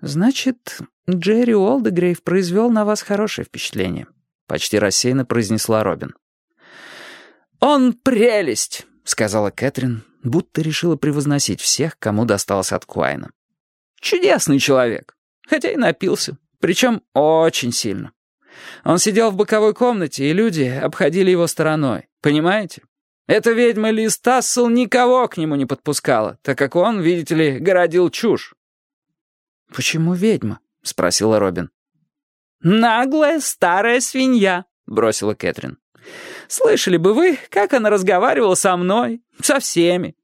«Значит, Джерри Уолдегрейв произвел на вас хорошее впечатление», — почти рассеянно произнесла Робин. «Он прелесть», — сказала Кэтрин, будто решила превозносить всех, кому досталось от Куайна. «Чудесный человек, хотя и напился, причем очень сильно. Он сидел в боковой комнате, и люди обходили его стороной, понимаете? Эта ведьма Лиз Тассел никого к нему не подпускала, так как он, видите ли, городил чушь. «Почему ведьма?» — спросила Робин. «Наглая старая свинья», — бросила Кэтрин. «Слышали бы вы, как она разговаривала со мной, со всеми.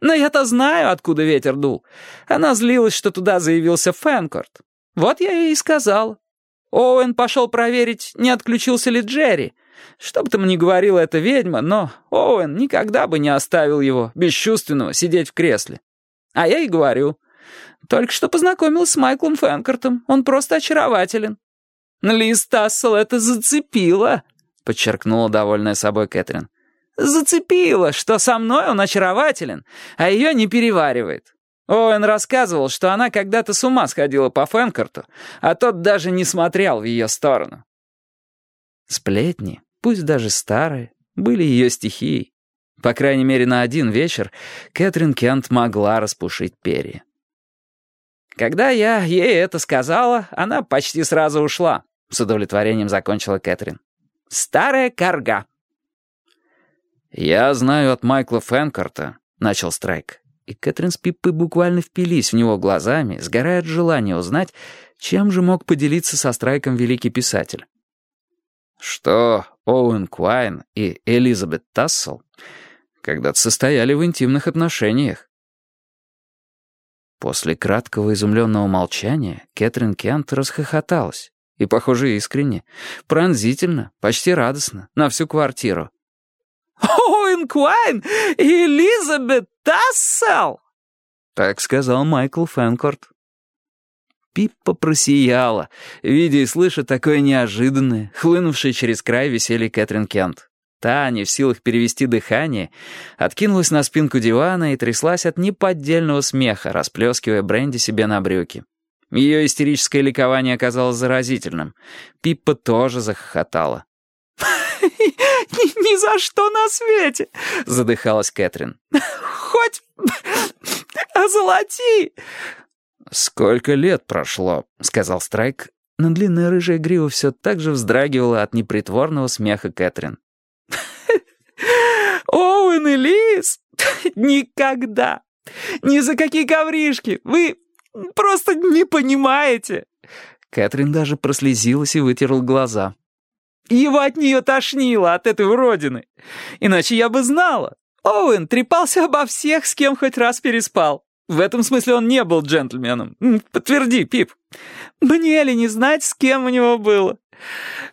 Но я-то знаю, откуда ветер дул. Она злилась, что туда заявился Фэнкорт. Вот я ей и сказала. Оуэн пошел проверить, не отключился ли Джерри. Что бы там ни говорила эта ведьма, но Оуэн никогда бы не оставил его, бесчувственного, сидеть в кресле. А я и говорю, только что познакомилась с Майклом Фэнкортом. Он просто очарователен». «Лиз Тассел это зацепила», — подчеркнула довольная собой Кэтрин. «Зацепила, что со мной он очарователен, а ее не переваривает. Оуэн рассказывал, что она когда-то с ума сходила по Фэнкорту, а тот даже не смотрел в ее сторону». Сплетни, пусть даже старые, были ее стихией. По крайней мере, на один вечер Кэтрин Кент могла распушить перья. Когда я ей это сказала, она почти сразу ушла. С удовлетворением закончила Кэтрин. Старая карга. «Я знаю от Майкла Фэнкорта», — начал Страйк. И Кэтрин с Пиппой буквально впились в него глазами, сгорая от желания узнать, чем же мог поделиться со Страйком великий писатель. Что Оуэн Куайн и Элизабет Тассел когда-то состояли в интимных отношениях. После краткого изумленного молчания Кэтрин Кент расхохоталась. И, похоже, искренне, пронзительно, почти радостно, на всю квартиру. «Оуэн Куайн и Элизабет Тассел!» Так сказал Майкл Фэнкорт. Пиппа просияла, видя и слыша такое неожиданное, хлынувшее через край веселье Кэтрин Кент. Та, не в силах перевести дыхание, откинулась на спинку дивана и тряслась от неподдельного смеха, расплескивая бренди себе на брюки. Ее истерическое ликование оказалось заразительным. Пиппа тоже захохотала. «Ни, за что на свете!» — задыхалась Кэтрин. «Хоть озолоти!» «Сколько лет прошло?» — сказал Страйк, но длинная рыжая грива все так же вздрагивала от непритворного смеха Кэтрин. Оуэн и Лиз? Никогда! Ни за какие ковришки! Вы просто не понимаете!» Кэтрин даже прослезилась и вытерла глаза. «Его от нее тошнило, от этой уродины. Иначе я бы знала. Оуэн трепался обо всех, с кем хоть раз переспал. В этом смысле он не был джентльменом. Подтверди, Пип. Мне ли не знать, с кем у него было?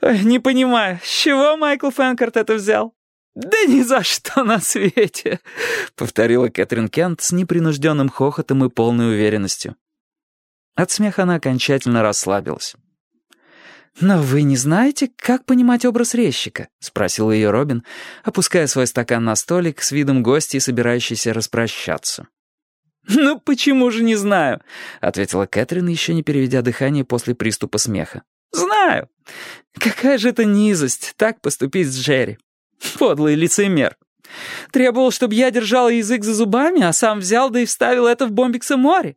Не понимаю, с чего Майкл Фэнкорт это взял? «Да ни за что на свете!» — повторила Кэтрин Кент с непринужденным хохотом и полной уверенностью. От смеха она окончательно расслабилась. «Но вы не знаете, как понимать образ резчика?» — спросила ее Робин, опуская свой стакан на столик с видом гостей, собирающейся распрощаться. «Ну почему же не знаю?» — ответила Кэтрин, еще не переведя дыхание после приступа смеха. «Знаю. Какая же это низость, так поступить с Джерри. Подлый лицемер. Требовал, чтобы я держал язык за зубами, а сам взял да и вставил это в бомбикса море.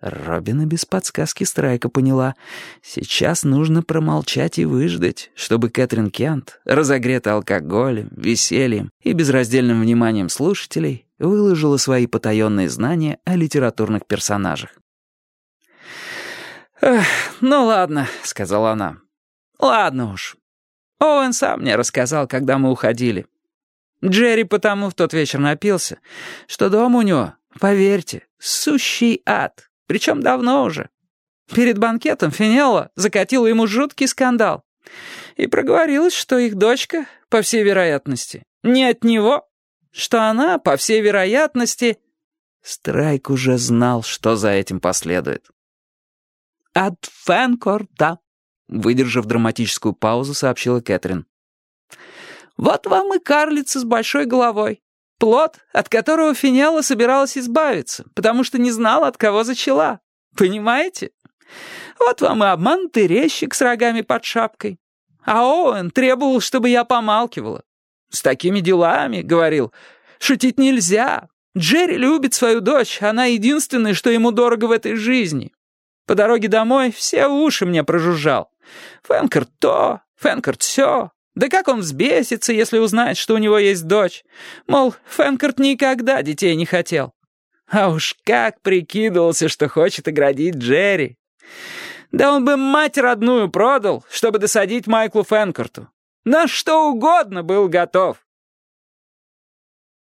Робина без подсказки Страйка поняла. Сейчас нужно промолчать и выждать, чтобы Кэтрин Кент, разогретая алкоголем, весельем и безраздельным вниманием слушателей, выложила свои потаенные знания о литературных персонажах. «Ну ладно», — сказала она. «Ладно уж. Оуэн сам мне рассказал, когда мы уходили. Джерри потому в тот вечер напился, что дом у него, поверьте, сущий ад, причем давно уже. Перед банкетом Финелла закатила ему жуткий скандал и проговорилась, что их дочка, по всей вероятности, не от него, что она, по всей вероятности... Страйк уже знал, что за этим последует. «От Фэнкорта», Выдержав драматическую паузу, сообщила Кэтрин. «Вот вам и карлица с большой головой. Плод, от которого Финелла собиралась избавиться, потому что не знала, от кого зачала. Понимаете? Вот вам и обманутый резчик с рогами под шапкой. А Оуэн требовал, чтобы я помалкивала. С такими делами, говорил, шутить нельзя. Джерри любит свою дочь, она единственная, что ему дорого в этой жизни. По дороге домой все уши мне прожужжал. Фэнкорт то, Фэнкорт все. Да как он взбесится, если узнает, что у него есть дочь? Мол, Фэнкорт никогда детей не хотел. А уж как прикидывался, что хочет оградить Джерри. Да он бы мать родную продал, чтобы досадить Майклу Фэнкорту. На что угодно был готов.